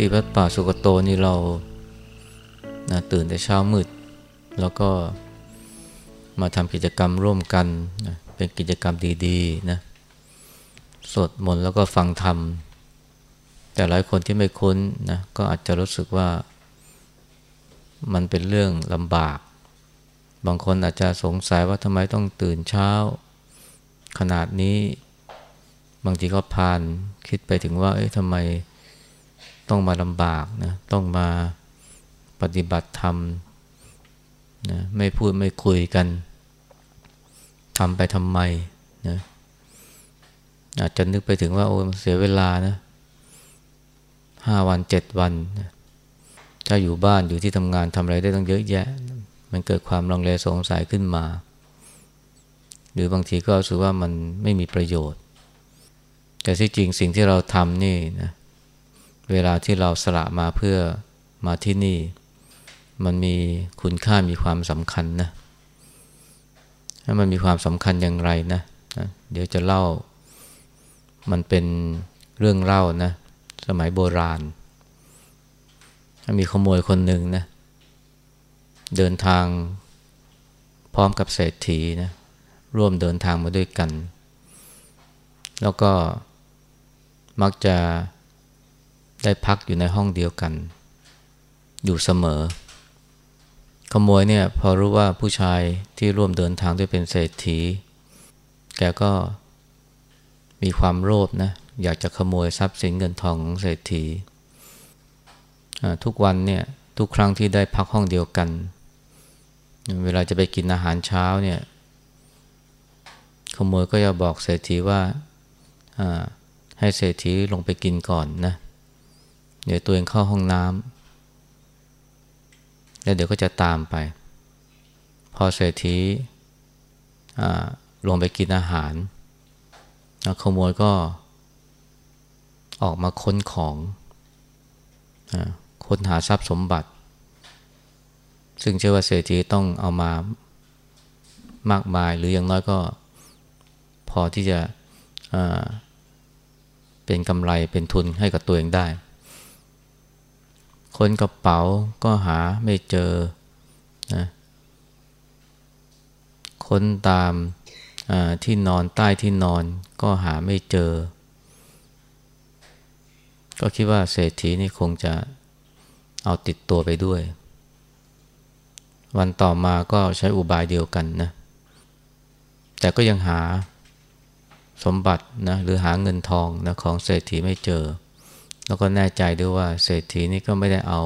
ที่วัดป่าสุกโตนี่เรานะตื่นแต่เช้ามืด แล้วก็มาทำกิจกรรมร่วมกันนะเป็นกิจกรรมดีๆนะสวดมนต์แล้วก็ฟังธรรม แต่หลายคนที่ไม่คุ้นนะก็อาจจะรู้สึกว่ามันเป็นเรื่องลำบาก บางคนอาจจะสงสัยว่าทำไมต้องตื่นเช้า ขนาดนี้ บางทีก็พานคิดไปถึงว่า เอ๊ะทำไม ต้องมาลำบากนะต้องมาปฏิบัติธรรมนะไม่พูดไม่คุยกันทำไปทำไมนะอาจจะนึกไปถึงว่าโอ้เสียเวลานะห้าวันเจ็ดวันนะถ้าอยู่บ้านอยู่ที่ทำงานทำอะไรได้ต้องเยอะแยะ มันเกิดความลังเลสงสัยขึ้นมา หรือบางทีก็รู้สึกว่ามันไม่มีประโยชน์ แต่ที่จริงสิ่งที่เราทำนี่นะ เวลาที่เราสละมาเพื่อมาที่นี่ มันมีคุณค่ามีความสำคัญนะถ้ามันมีความสำคัญอย่างไรนะเดี๋ยวจะเล่า มันเป็นเรื่องเล่านะ สมัยโบราณ มีขโมยคนหนึ่งนะ เดินทางพร้อมกับเศรษฐีนะ ร่วมเดินทางมาด้วยกัน แล้วก็มักจะ ได้พักอยู่ในห้องเดียวกัน อยู่เสมอ ขโมยเนี่ยพอรู้ว่าผู้ชายที่ร่วมเดินทางด้วยเป็นเศรษฐี แกก็มีความโลภนะ อยากจะขโมยทรัพย์สินเงินทองของเศรษฐี ทุกวันเนี่ยทุกครั้งที่ได้พักห้องเดียวกัน เวลาจะไปกินอาหารเช้าเนี่ยขโมยก็จะบอกเศรษฐีว่าให้เศรษฐีลงไปกินก่อนนะเเดี๋ยวตัวเองเข้าห้องน้ำแล้วเดี๋ยวก็จะตามไป พอเศรษฐีลงไปกินอาหารขโมยก็ออกมาค้นของค้นหาทรัพย์สมบัติ ซึ่งเชื่อว่าเศรษฐีต้องเอามามากมาย หรืออย่างน้อยก็พอที่จะเป็นกำไรเป็นทุนให้กับตัวเองได้ คนกระเป๋าก็หาไม่เจอนะค้นตามที่นอนใต้ที่นอนก็หาไม่เจอ ก็คิดว่าเศรษฐีนี่คงจะเอาติดตัวไปด้วย วันต่อมาก็ใช้อุบายเดียวกันนะ แต่ก็ยังหาสมบัตินะหรือหาเงินทองนะของเศรษฐีไม่เจอ แล้วก็แน่ใจด้วยว่าเศรษฐีนี่ก็ไม่ได้เอา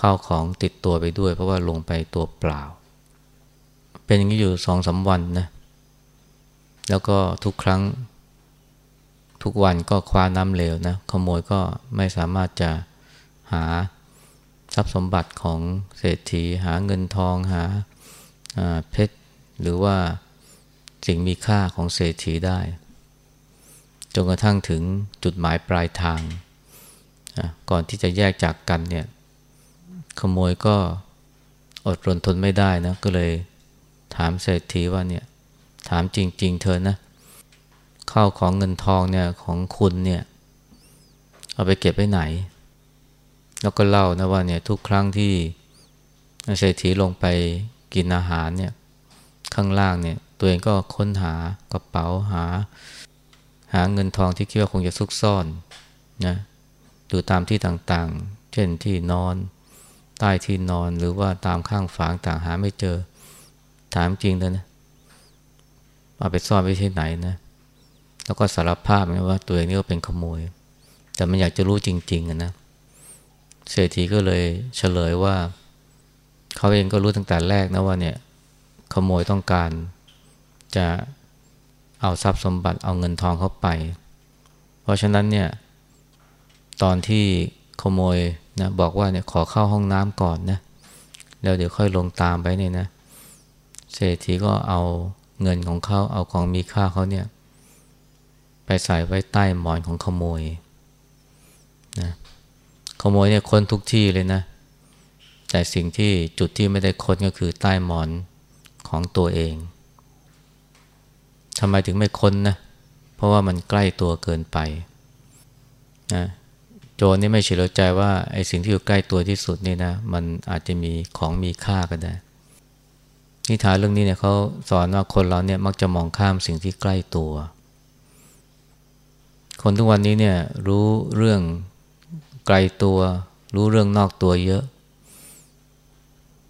ข้าวของติดตัวไปด้วย เพราะว่าลงไปตัวเปล่า เป็นอย่างนี้อยู่สองสาวันนะ แล้วก็ทุกครั้งทุกวันก็คว้าน้ำเหลวนะ ขโมยก็ไม่สามารถจะหาทรัพย์สมบัติของเศรษฐี หาเงินทองหาเพชร หรือว่าสิ่งมีค่าของเศรษฐีได้ จนกระทั่งถึงจุดหมายปลายทาง ก่อนที่จะแยกจากกันเนี่ยขโมยก็อดรนทนไม่ได้นะ ก็เลยถามเศรษฐีว่าเนี่ยถามจริง ๆ เธอนะข้าวของเงินทองเนี่ยของคุณเนี่ย เอาไปเก็บไว้ไหน แล้วก็เล่านะว่าเนี่ยทุกครั้งที่เศรษฐีลงไปกินอาหารเนี่ยข้างล่างเนี่ยตัวเองก็ค้นหากระเป๋าหา หาเงินทองที่คิดว่าคงจะซุกซ่อนนะ ดูตามที่ต่างๆ เช่นที่นอน ใต้ที่นอนหรือว่าตามข้างฝางต่างหาไม่เจอ ถามจริงเลยนะเอาไปซ่อนไว้ที่ไหนนะ แล้วก็สารภาพนะว่าตัวเองนี่ก็เป็นขโมย แต่มันอยากจะรู้จริงๆนะเศรษฐีก็เลยเฉลยว่า เขาเองก็รู้ตั้งแต่แรกนะว่าเนี่ย ขโมยต้องการจะเอาทรัพย์สมบัติเอาเงินทองเข้าไป เพราะฉะนั้นเนี่ย ตอนที่ขโมยนะบอกว่าเนี่ยขอเข้าห้องน้ำก่อนนะแล้วเดี๋ยวค่อยลงตามไปเนี่ยนะ เศรษฐีก็เอาเงินของเขาเอาของมีค่าเขาเนี่ย ไปใส่ไว้ใต้หมอนของขโมยนะขโมยเนี่ยค้นทุกที่เลยนะ แต่สิ่งที่จุดที่ไม่ได้ค้นก็คือใต้หมอนของตัวเองทำไมถึงไม่ค้นนะ เพราะว่ามันใกล้ตัวเกินไปนะ โจรนี่ไม่เฉลียวใจว่าไอ้สิ่งที่อยู่ใกล้ตัวที่สุดนี่นะ มันอาจจะมีของมีค่าก็ได้นิทานเรื่องนี้เนี่ยเขาสอนว่าคนเราเนี่ยมักจะมองข้ามสิ่งที่ใกล้ตัว คนทุกวันนี้เนี่ยรู้เรื่องไกลตัว รู้เรื่องนอกตัวเยอะ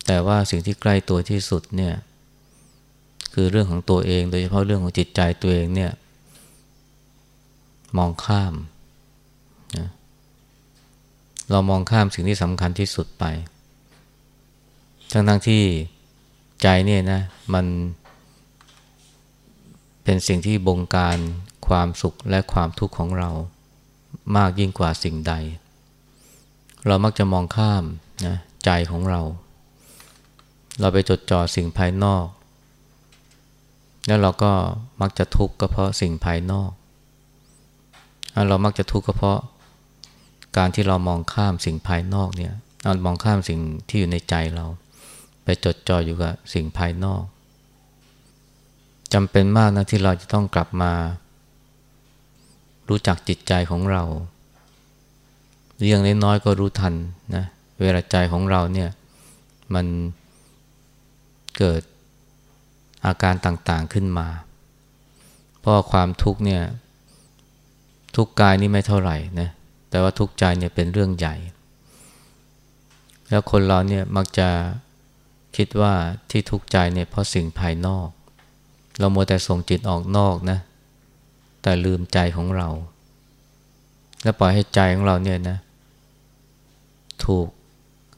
แต่ว่าสิ่งที่ใกล้ตัวที่สุดเนี่ยคือเรื่องของตัวเอง โดยเฉพาะเรื่องของจิตใจตัวเองเนี่ยมองข้าม เรามองข้ามสิ่งที่สำคัญที่สุดไป ทั้งทั้งที่ใจเนี่ยนะ มันเป็นสิ่งที่บงการความสุขและความทุกข์ของเรามากยิ่งกว่าสิ่งใด เรามักจะมองข้ามนะใจของเรา เราไปจดจ่อสิ่งภายนอก แล้วเราก็มักจะทุกข์ก็เพราะสิ่งภายนอก เรามักจะทุกข์ก็เพราะ การที่เรามองข้ามสิ่งภายนอกเนี่ยเรามองข้ามสิ่งที่อยู่ในใจเรา ไปจดจ่ออยู่กับสิ่งภายนอกจำเป็นมากนะที่เราจะต้องกลับมา รู้จักจิตใจของเรา เรื่องน้อยๆก็รู้ทันนะเวลาใจของเราเนี่ยมันเกิดอาการต่างๆขึ้นมา เพราะความทุกข์เนี่ยทุกกายนี่ไม่เท่าไหร่นะ แต่ว่าทุกข์ใจเนี่ยเป็นเรื่องใหญ่ แล้วคนเราเนี่ยมักจะคิดว่าที่ทุกข์ใจเนี่ยเพราะสิ่งภายนอก เราโมแต่ส่งจิตออกนอกนะ แต่ลืมใจของเรา แล้วปล่อยให้ใจของเราเนี่ยนะ ถูก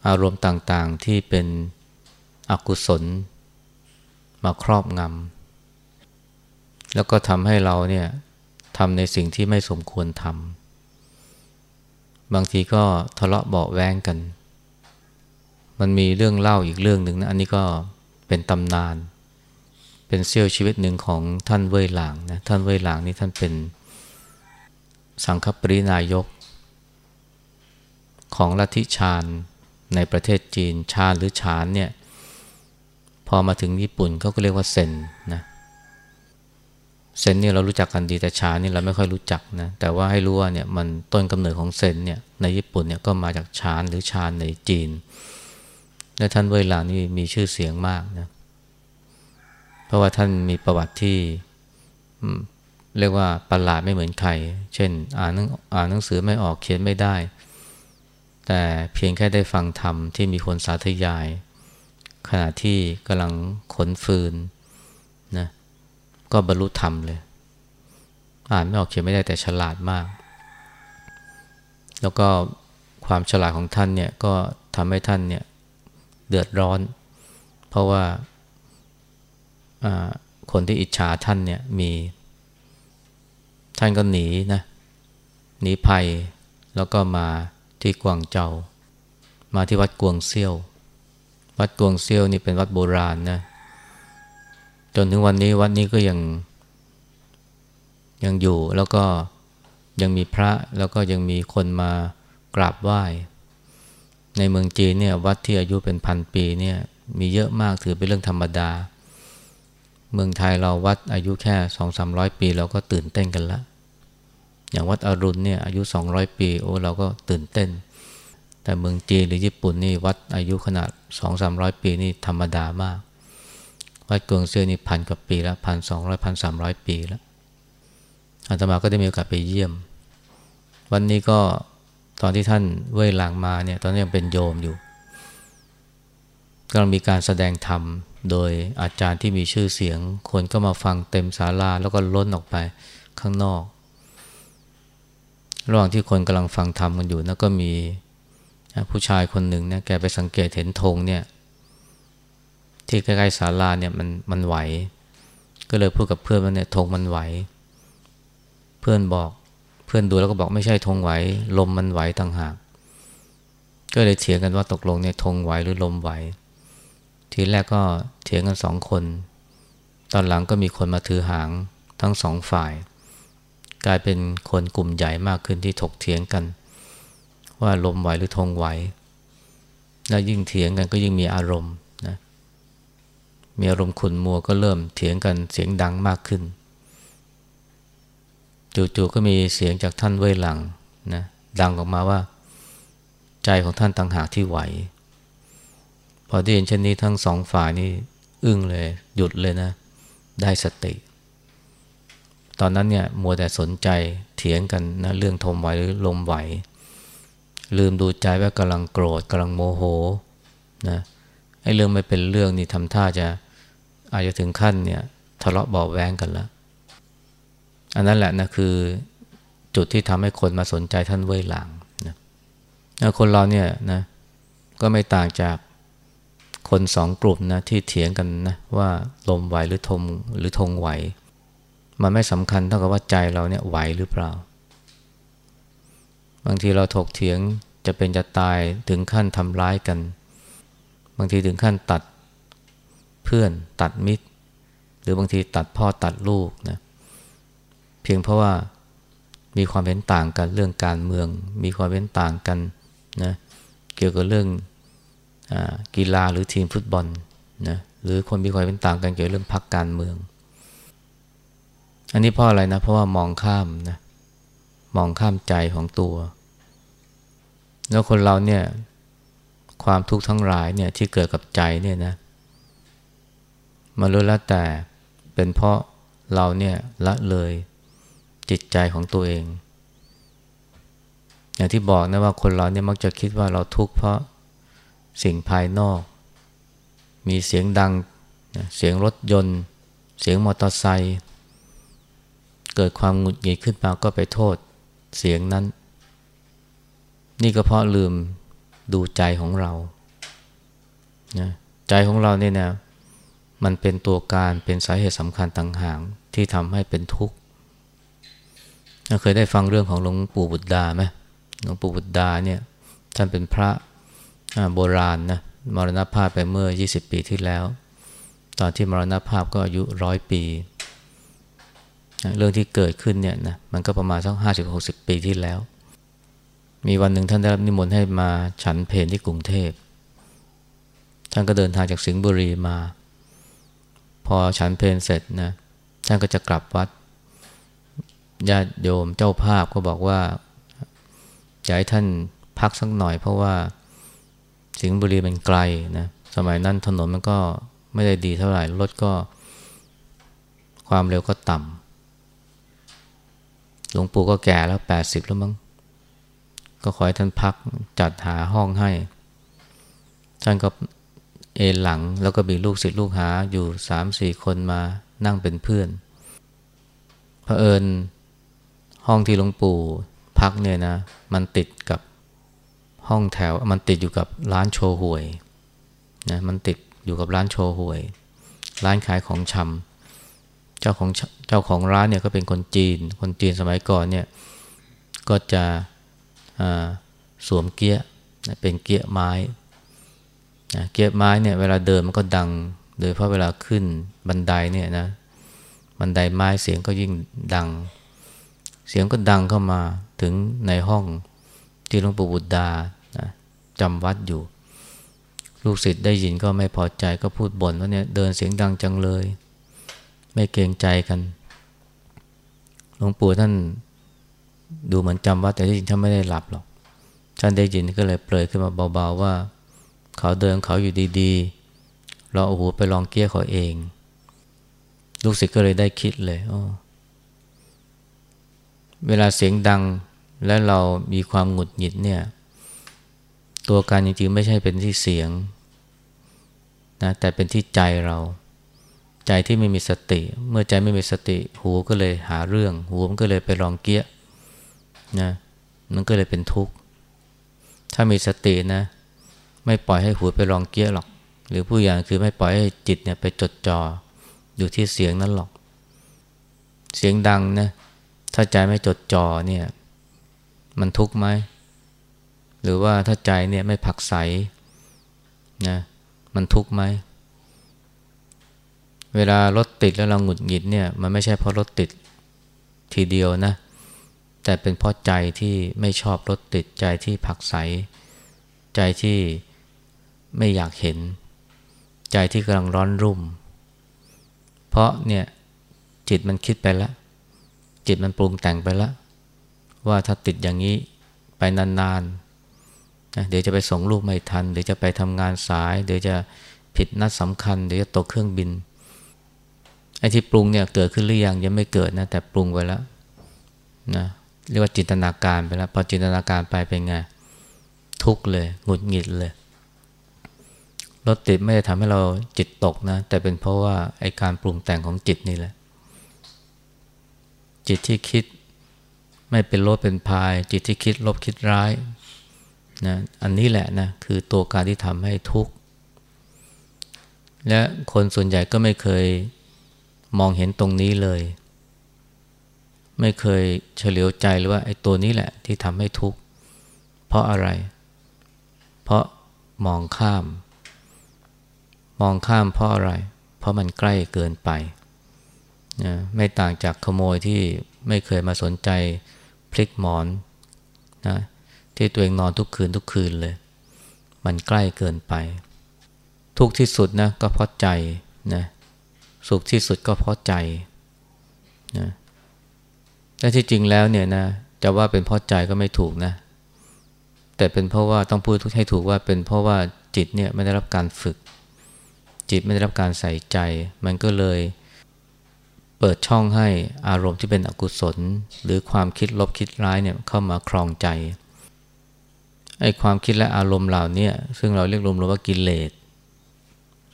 อารมณ์ต่างๆที่เป็นอกุศล มาครอบงำแล้วก็ทำให้เราเนี่ยทำในสิ่งที่ไม่สมควรทำ บางทีก็ทะเลาะเบาแวงกัน มันมีเรื่องเล่าอีกเรื่องหนึ่งนะ อันนี้ก็เป็นตำนาน เป็นเซี่ยวชีวิตหนึ่งของท่านเว่ยหลางนะ ท่านเว่ยหลางนี่ท่านเป็น สังฆปรินายก ของลัทธิชาญในประเทศจีนชาญหรือฉานเนี่ย พอมาถึงญี่ปุ่นเขาก็เรียกว่าเซนนะ เซนเนี่ยเรารู้จักกันดีแต่ชานี่เราไม่ค่อยรู้จักนะแต่ว่าให้รู้ว่าเนี่ยมันต้นกำเนิดของเซนเนี่ยในญี่ปุ่นเนี่ยก็มาจากชานหรือชาญในจีนและท่านเวลานี่มีชื่อเสียงมากนะเพราะว่าท่านมีประวัติที่เรียกว่าประหลาดไม่เหมือนใคร เช่น อ่านอ่านหนังสือไม่ออกเขียนไม่ได้ แต่เพียงแค่ได้ฟังธรรมที่มีคนสาธยาย ขณะที่กำลังขนฟืน ก็บรรลุธรรมเลย อ่านไม่ออกเขียนไม่ได้แต่ฉลาดมาก แล้วก็ความฉลาดของท่านเนี่ยก็ทำให้ท่านเนี่ยเดือดร้อน เพราะว่าคนที่อิจฉาท่านเนี่ยมีท่านก็หนีนะหนีภัยแล้วก็มาที่กวางเจา มาที่วัดกวงเซี่ยว วัดกวงเซี่ยวนี่เป็นวัดโบราณนะ จนถึงวันนี้วัดนี้ก็ยังยังอยู่แล้วก็ยังมีพระแล้วก็ยังมีคนมากราบไหว้ ในเมืองจีนเนี่ยวัดที่อายุเป็นพันปีเนี่ยมีเยอะมากถือเป็นเรื่องธรรมดา เมืองไทยเราวัดอายุแค่สองสามร้อยปีเราก็ตื่นเต้นกันละ อย่างวัดอรุณเนี่ยอายุสองร้อยปีโอ้เราก็ตื่นเต้น แต่เมืองจีนหรือญี่ปุ่นนี่วัดอายุขนาดสองสามร้อยปีนี่ธรรมดามาก วัดกวงเซียนี่พันกว่าปีแล้วพันสองร้อยพันสามร้อยปีแล้วอาตมาก็ได้มีโอกาสไปเยี่ยม วันนี้ก็ตอนที่ท่านเว่ยหลังมาเนี่ยตอนนี้ยังเป็นโยมอยู่กำลังมีการแสดงธรรมโดยอาจารย์ที่มีชื่อเสียง คนก็มาฟังเต็มศาลาแล้วก็ล้นออกไปข้างนอก ระหว่างที่คนกำลังฟังธรรมกันอยู่นะก็มีผู้ชายคนหนึ่งนะแกไปสังเกตเห็นธงเนี่ย ที่ใกล้ๆศาลาเนี่ยมันมันไหว ก็เลยพูดกับเพื่อนว่าเนี่ยธงมันไหว เพื่อนบอกเพื่อนดูแล้วก็บอกไม่ใช่ธงไหว ลมมันไหวต่างหาก ก็เลยเถียงกันว่าตกลงเนี่ยธงไหวหรือลมไหว ทีแรกก็เถียงกันสองคน ตอนหลังก็มีคนมาถือหางทั้งสองฝ่าย กลายเป็นคนกลุ่มใหญ่มากขึ้นที่ถกเถียงกัน ว่าลมไหวหรือธงไหวแล้วยิ่งเถียงกันก็ยิ่งมีอารมณ์ มีอารมณ์ขุนมัวก็เริ่มเถียงกันเสียงดังมากขึ้น จู่ๆก็มีเสียงจากท่านเว่ยหลังนะดังออกมาว่า ใจของท่านต่างหากที่ไหว พอได้ยินเช่นนี้ทั้งสองฝ่ายนี่อึ้งเลยหยุดเลยนะ ได้สติ ตอนนั้นเนี่ยมัวแต่สนใจเถียงกันนะเรื่องทมไหวหรือลมไหว ลืมดูใจว่ากำลังโกรธกำลังโมโหนะ ไอ้เรื่องไม่เป็นเรื่องนี่ทำท่าจะอาจจะถึงขั้นเนี่ยทะเลาะเบาแวงกันแล้ว อันนั้นแหละนะคือจุดที่ทำให้คนมาสนใจท่านเว่ยหลังนะคนเราเนี่ยนะก็ไม่ต่างจากคนสองกลุ่มนะที่เถียงกันนะว่าลมไหวหรือทงหรือทงไหว มันไม่สำคัญเท่ากับว่าใจเราเนี่ยไหวหรือเปล่า บางทีเราถกเถียงจะเป็นจะตายถึงขั้นทำร้ายกัน บางทีถึงขั้นตัดเพื่อนตัดมิตร หรือบางทีตัดพ่อตัดลูกนะเพียงเพราะว่ามีความเห็นต่างกันเรื่องการเมือง มีความเห็นต่างกันนะเกี่ยวกับเรื่องอกีฬาหรือทีมฟุตบอลนะหรือคนมีความเห็นต่างกันเกี่ยวกับเรื่องพรรคการเมือง อันนี้เพราะอะไรนะเพราะว่ามองข้ามนะมองข้ามใจของตัว แล้วคนเราเนี่ย ความทุกข์ทั้งหลายเนี่ยที่เกิดกับใจเนี่ยนะมันรู้แล้วแต่เป็นเพราะเราเนี่ยละเลยจิตใจของตัวเอง อย่างที่บอกนะว่าคนเราเนี่ยมักจะคิดว่าเราทุกข์เพราะสิ่งภายนอก มีเสียงดังเสียงรถยนต์ เสียงมอเตอร์ไซค์เกิดความหงุดหงิดขึ้นมาก็ไปโทษเสียงนั้น นี่ก็เพราะลืม ดูใจของเรานะใจของเราเนี่ยนะมันเป็นตัวการเป็นสาเหตุสำคัญต่างหากที่ทำให้เป็นทุกข์เคยได้ฟังเรื่องของหลวงปู่บุตรดาไหมหลวงปู่บุตรดาเนี่ยท่านเป็นพระโบราณนะมรณภาพไปเมื่อ 20 ปีที่แล้ว ตอนที่มรณภาพก็อายุร้อยปี เรื่องที่เกิดขึ้นเนี่ยนะมันก็ประมาณสักห้าสิบหกสิบปีที่แล้ว มีวันหนึ่งท่านได้รับนิมนต์ให้มาฉันเพลที่กรุงเทพ ท่านก็เดินทางจากสิงห์บุรีมา พอฉันเพลเสร็จนะท่านก็จะกลับวัดญาติโยมเจ้าภาพก็บอกว่าอยากให้ท่านพักสักหน่อยเพราะว่าสิงห์บุรีมันไกลนะสมัยนั้นถนนมันก็ไม่ได้ดีเท่าไหร่รถก็ความเร็วก็ต่ำหลวงปู่ก็แก่แล้วแปดสิบแล้วมั้ง ก็ขอให้ท่านพักจัดหาห้องให้ ท่านก็เอนหลังแล้วก็มีลูกศิษย์ลูกหาอยู่สามสี่คนมานั่งเป็นเพื่อนเผอิญห้องที่หลวงปู่พักเนี่ยนะ มันติดกับห้องแถวมันติดอยู่กับร้านโชห่วยนะมันติดอยู่กับร้านโชห่วย ร้านขายของชำเจ้าของเจ้าของร้านเนี่ยก็เป็นคนจีน คนจีนสมัยก่อนเนี่ยก็จะ สวมเกี้ยเป็นเกี้ยไม้นะเกี้ยไม้เนี่ยเวลาเดินมันก็ดัง โดยเพราะเวลาขึ้นบันไดเนี่ยนะบันไดไม้เสียงก็ยิ่งดัง เสียงก็ดังเข้ามาถึงในห้องที่หลวงปู่บุตรดานะจำวัดอยู่ ลูกศิษย์ได้ยินก็ไม่พอใจก็พูดบ่นว่าเนี่ยเดินเสียงดังจังเลย ไม่เกรงใจกันหลวงปู่ท่าน ดูเหมือนจำวัดแต่ที่จริงท่านไม่ได้หลับหรอกท่านได้ยินก็เลยเปลยขึ้นมาเบาๆว่า เขาเดินเขาอยู่ดีๆ เราเอาหูไปลองเกี้ยเขาเอง ลูกศิษย์ก็เลยได้คิดเลยอ๋อเวลาเสียงดังและเรามีความหงุดหงิดเนี่ย ตัวการจริงๆไม่ใช่เป็นที่เสียงนะแต่เป็นที่ใจเรา ใจที่ไม่มีสติ เมื่อใจไม่มีสติ หูก็เลยหาเรื่อง หูมันก็เลยไปลองเกี้ย นะมันก็เลยเป็นทุกข์ ถ้ามีสตินะ ไม่ปล่อยให้หูไปลองเกี้ยหรอก หรือผู้อย่างคือไม่ปล่อยให้จิตเนี่ยไปจดจ่ออยู่ที่เสียงนั้นหรอก เสียงดังนะถ้าใจไม่จดจ่อเนี่ย มันทุกข์ไหมหรือว่าถ้าใจเนี่ยไม่ผักใสนะมันทุกข์ไหมเวลารถติดแล้วเราหงุดหงิดเนี่ย มันไม่ใช่เพราะรถติดทีเดียวนะ แต่เป็นเพราะใจที่ไม่ชอบรถติดใจที่ผักใส ใจที่ไม่อยากเห็น ใจที่กำลังร้อนรุ่ม เพราะเนี่ยจิตมันคิดไปแล้ว จิตมันปรุงแต่งไปแล้ว ว่าถ้าติดอย่างนี้ไปนานนะเดี๋ยวจะไปส่งลูกไม่ทัน เดี๋ยวจะไปทำงานสาย เดี๋ยวจะผิดนัดสำคัญ เดี๋ยวจะตกเครื่องบินไอ้ที่ปรุงเนี่ยเกิดขึ้นหรือยังยังไม่เกิดนะแต่ปรุงไว้แล้วนะ เรียกว่าจินตนาการไปแล้ว พอจินตนาการไปเป็นไง ทุกเลยหงุดหงิดเลยรถติดไม่ได้ทำให้เราจิตตกนะ แต่เป็นเพราะว่าไอการปรุงแต่งของจิตนี่แหละ จิตที่คิดไม่เป็นลบเป็นพาย จิตที่คิดลบคิดร้ายนะอันนี้แหละนะคือตัวการที่ทำให้ทุกข์ และคนส่วนใหญ่ก็ไม่เคยมองเห็นตรงนี้เลย ไม่เคยเฉลียวใจเลยว่าไอ้ตัวนี้แหละที่ทำให้ทุกข์เพราะอะไร เพราะมองข้าม มองข้ามเพราะอะไร เพราะมันใกล้เกินไปนะไม่ต่างจากขโมยที่ไม่เคยมาสนใจพลิกหมอนนะที่ตัวเองนอนทุกคืนทุกคืนเลย มันใกล้เกินไป ทุกที่สุดนะก็เพราะใจนะสุขที่สุดก็เพราะใจนะ และที่จริงแล้วเนี่ยนะจะว่าเป็นเพราะใจก็ไม่ถูกนะ แต่เป็นเพราะว่าต้องพูดให้ถูกว่าเป็นเพราะว่าจิตเนี่ยไม่ได้รับการฝึก จิตไม่ได้รับการใส่ใจ มันก็เลยเปิดช่องให้อารมณ์ที่เป็นอกุศล หรือความคิดลบคิดร้ายเนี่ยเข้ามาครองใจไอ้ความคิดและอารมณ์เหล่านี้ซึ่งเราเรียกรวมๆว่ากิเลส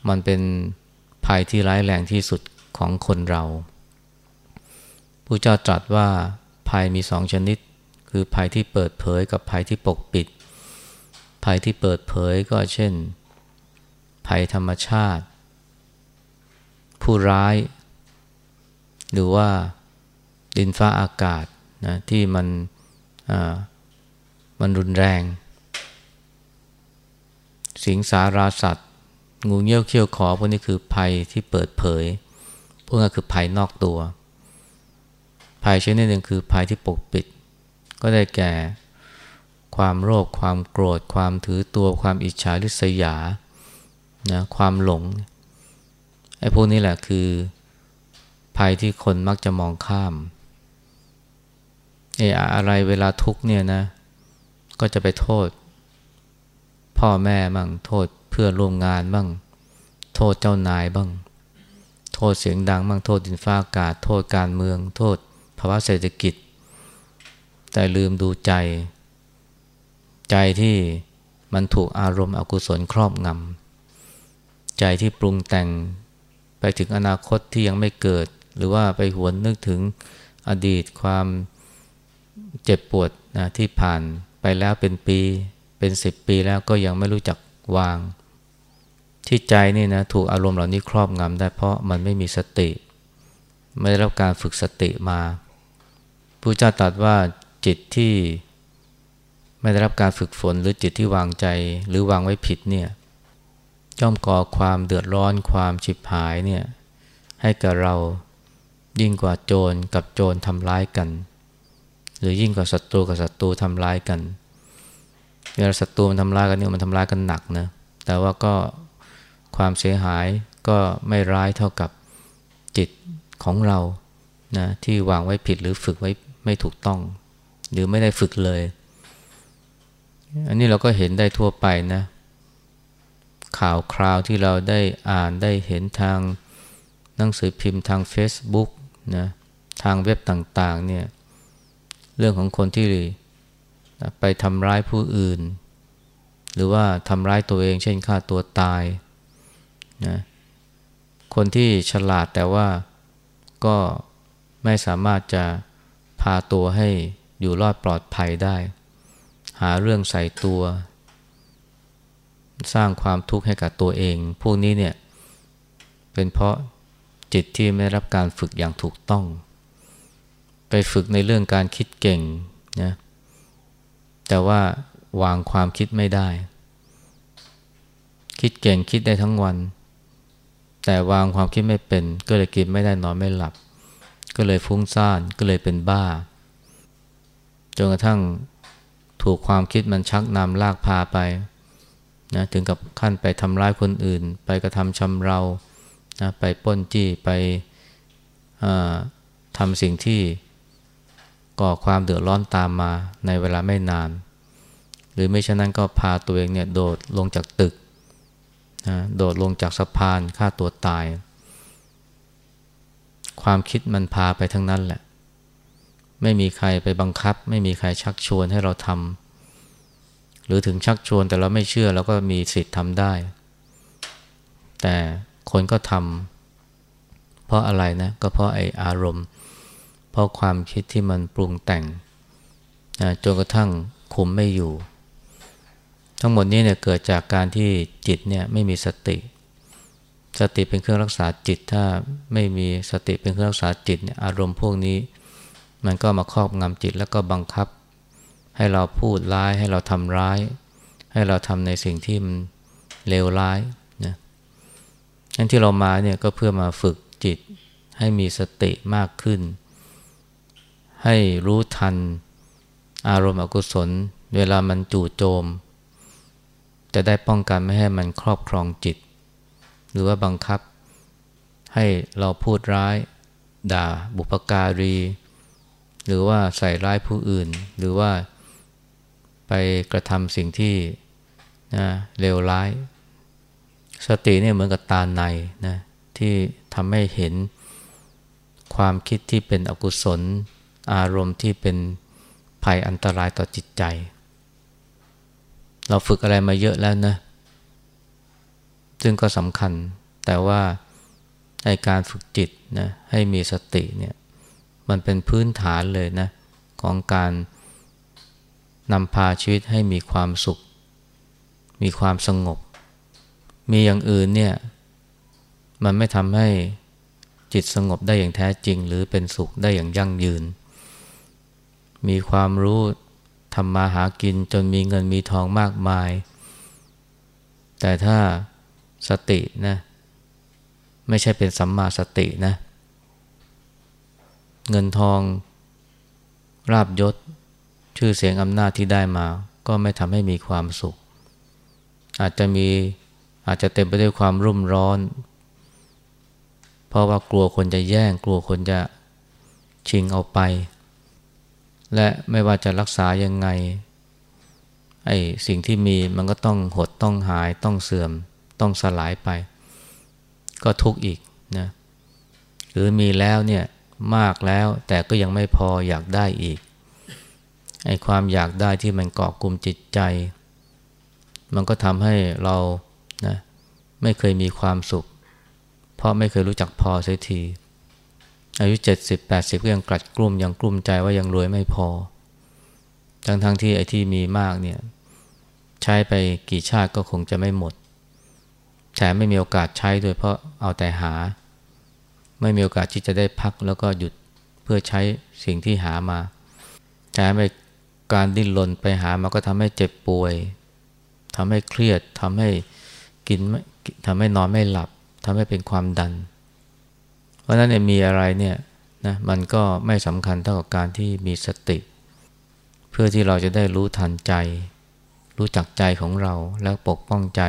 มันเป็นภัยที่ร้ายแรงที่สุดของคนเรา ผู้เจ้าตรัสว่าภัยมีสองชนิด คือภัยที่เปิดเผยกับภัยที่ปกปิด ภัยที่เปิดเผยก็เช่น ภัยธรรมชาติ ผู้ร้าย หรือว่าดินฟ้าอากาศนะที่มันมันรุนแรง สิงสาราสัตว์ งูเงี้ยวเขี้ยวขอพวกนี้คือภัยที่เปิดเผย พวกนี้คือภัยนอกตัว ภัยชนิดหนึ่งคือภัยที่ปกปิด ก็ได้แก่ความโลภความโกรธ ความถือตัวความอิจฉาริษยานะความหลงไอ้พวกนี้แหละคือ ภัยที่คนมักจะมองข้ามไอ้อะไรเวลาทุกเนี่ยนะ ก็จะไปโทษ พ่อแม่มั่งโทษเพื่อนร่วมงานบ้าง โทษเจ้านายบ้าง โทษเสียงดังบ้างโทษดินฟ้าอากาศ โทษการเมือง โทษ ภาวะเศรษฐกิจ แต่ลืมดูใจ ใจที่มันถูกอารมณ์อกุศลครอบงำใจที่ปรุงแต่งไปถึงอนาคตที่ยังไม่เกิด หรือว่าไปหวนนึกถึงอดีตความเจ็บปวดนะที่ผ่านไปแล้วเป็นปีเป็นสิบปีแล้วก็ยังไม่รู้จักวาง ที่ใจนี่นะถูกอารมณ์เหล่านี้ครอบงำได้เพราะมันไม่มีสติ ไม่ได้รับการฝึกสติมา ผู้เจ้าตรัสว่าจิตที่ไม่ได้รับการฝึกฝนหรือจิตที่วางใจหรือวางไว้ผิดเนี่ยย่อมก่อความเดือดร้อนความฉิบหายเนี่ยให้กับเรายิ่งกว่าโจรกับโจรทำร้ายกัน หรือยิ่งกว่าศัตรูกับศัตรูทำร้ายกันเวลาศัตรูมันทำร้ายกันเนี่ยมันทำร้ายกันหนักนะแต่ว่าก็ความเสียหายก็ไม่ร้ายเท่ากับจิตของเรานะที่วางไว้ผิดหรือฝึกไว้ ไม่ถูกต้อง หรือไม่ได้ฝึกเลย อันนี้เราก็เห็นได้ทั่วไปนะ ข่าวคราวที่เราได้อ่านได้เห็นทางหนังสือพิมพ์ทาง Facebook นะทางเว็บต่างๆเนี่ยเรื่องของคนที่ไปทำร้ายผู้อื่น หรือว่าทำร้ายตัวเอง เช่นฆ่าตัวตายนะคนที่ฉลาดแต่ว่าก็ไม่สามารถจะาตัวให้อยู่รอดปลอดภัยได้ หาเรื่องใส่ตัว สร้างความทุกข์ให้กับตัวเอง พวกนี้เนี่ยเป็นเพราะจิตที่ไม่รับการฝึกอย่างถูกต้อง ไปฝึกในเรื่องการคิดเก่งนะแต่ว่าวางความคิดไม่ได้ คิดเก่งคิดได้ทั้งวัน แต่วางความคิดไม่เป็น ก็เลยกินไม่ได้นอนไม่หลับ ก็เลยฟุ้งซ่านก็เลยเป็นบ้า จนกระทั่งถูกความคิดมันชักนำลากพาไปนะถึงกับขั้นไปทำร้ายคนอื่น ไปกระทำชำเรานะไปป้นจี้ไปทำสิ่งที่ก่อความเดือดร้อนตามมาในเวลาไม่นาน หรือไม่ฉะนั้นก็พาตัวเองเนี่ยโดดลงจากตึกนะโดดลงจากสะพานฆ่าตัวตาย ความคิดมันพาไปทั้งนั้นแหละ ไม่มีใครไปบังคับ ไม่มีใครชักชวนให้เราทำหรือถึงชักชวนแต่เราไม่เชื่อเราก็มีสิทธิ์ทำได้ แต่คนก็ทำเพราะอะไรนะ ก็เพราะไออารมณ์ เพราะความคิดที่มันปรุงแต่งจนกระทั่งคุมไม่อยู่ ทั้งหมดนี้เนี่ยเกิดจากการที่จิตเนี่ยไม่มีสติ สติเป็นเครื่องรักษาจิต ถ้าไม่มีสติเป็นเครื่องรักษาจิตเนี่ยอารมณ์พวกนี้ มันก็มาครอบงำจิตแล้วก็บังคับ ให้เราพูดร้าย ให้เราทำร้าย ให้เราทำในสิ่งที่มันเลวร้ายนะนั่นที่เรามาเนี่ยก็เพื่อมาฝึกจิต ให้มีสติมากขึ้น ให้รู้ทัน อารมณ์อกุศล เวลามันจู่โจม จะได้ป้องกันไม่ให้มันครอบครองจิต หรือว่าบังคับ ให้เราพูดร้าย ด่าบุปการี หรือว่าใส่ร้ายผู้อื่น หรือว่าไปกระทำสิ่งที่นะเลวร้าย สติเนี่ยเหมือนกับตาในนะที่ทำให้เห็นความคิดที่เป็นอกุศล อารมณ์ที่เป็นภัยอันตรายต่อจิตใจ เราฝึกอะไรมาเยอะแล้วนะ ซึ่งก็สำคัญ แต่ว่าในการฝึกจิตนะให้มีสติเนี่ยมันเป็นพื้นฐานเลยนะของการนำพาชีวิตให้มีความสุข มีความสงบ มีอย่างอื่นเนี่ยมันไม่ทำให้จิตสงบได้อย่างแท้จริง หรือเป็นสุขได้อย่างยั่งยืน มีความรู้ทำมาหากินจนมีเงินมีทองมากมาย แต่ถ้า สตินะไม่ใช่เป็นสัมมาสตินะ เงินทองราบยศ ชื่อเสียงอำนาจที่ได้มา ก็ไม่ทำให้มีความสุข อาจจะมีอาจจะเต็มไปด้วยความรุ่มร้อน เพราะว่ากลัวคนจะแย่งกลัวคนจะชิงเอาไป และไม่ว่าจะรักษายังไงไอ้สิ่งที่มีมันก็ต้องหดต้องหายต้องเสื่อม ต้องสลายไป ก็ทุกข์อีกนะหรือมีแล้วเนี่ยมากแล้วแต่ก็ยังไม่พออยากได้อีกไอ้ความอยากได้ที่มันเกาะกลุ่มจิตใจ มันก็ทำให้เรานะไม่เคยมีความสุข เพราะไม่เคยรู้จักพอเสียที อายุเจ็ดสิบแปดสิบก็ยังกลัดกลุ่มยังกลุ่มใจว่ายังรวยไม่พอ ทั้งทั้งที่ไอ้ที่มีมากเนี่ยใช้ไปกี่ชาติก็คงจะไม่หมด แถมไม่มีโอกาสใช้ด้วยเพราะเอาแต่หา ไม่มีโอกาสที่จะได้พักแล้วก็หยุดเพื่อใช้สิ่งที่หามาแถมไปการดิ้นรนไปหามาก็ทำให้เจ็บป่วยทำให้เครียดทำให้กินทำให้นอนไม่หลับทำให้เป็นความดัน เพราะนั้นเนี่ยมีอะไรเนี่ยนะมันก็ไม่สำคัญเท่ากับการที่มีสติ เพื่อที่เราจะได้รู้ทันใจ รู้จักใจของเราแล้วปกป้องใจ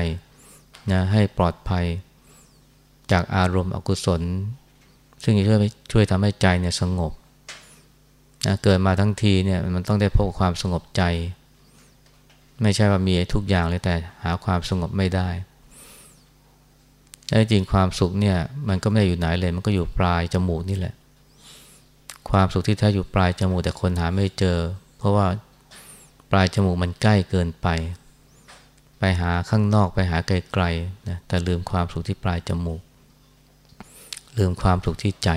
นะให้ปลอดภัยจากอารมณ์อกุศล ซึ่งจะช่วยช่วยทำให้ใจเนี่ยสงบนะเกิดมาทั้งทีเนี่ยมันต้องได้พบความสงบใจ ไม่ใช่ว่ามีทุกอย่างเลยแต่หาความสงบไม่ได้แท้จริงความสุขเนี่ยมันก็ไม่ได้อยู่ไหนเลยมันก็อยู่ปลายจมูกนี่แหละ ความสุขที่แท้อยู่ปลายจมูกแต่คนหาไม่เจอ เพราะว่าปลายจมูกมันใกล้เกินไป ไปหาข้างนอกไปหาไกลๆนะแต่ลืมความสุขที่ปลายจมูก ลืมความสุขที่ใจ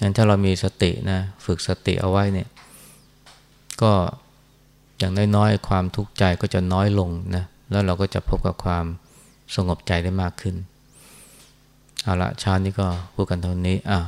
งั้นถ้าเรามีสตินะฝึกสติเอาไว้เนี่ย ก็อย่างน้อยๆความทุกข์ใจก็จะน้อยลงนะแล้วเราก็จะพบกับความสงบใจได้มากขึ้น เอาละชาตินี้ก็พูดกันเท่านี้อะ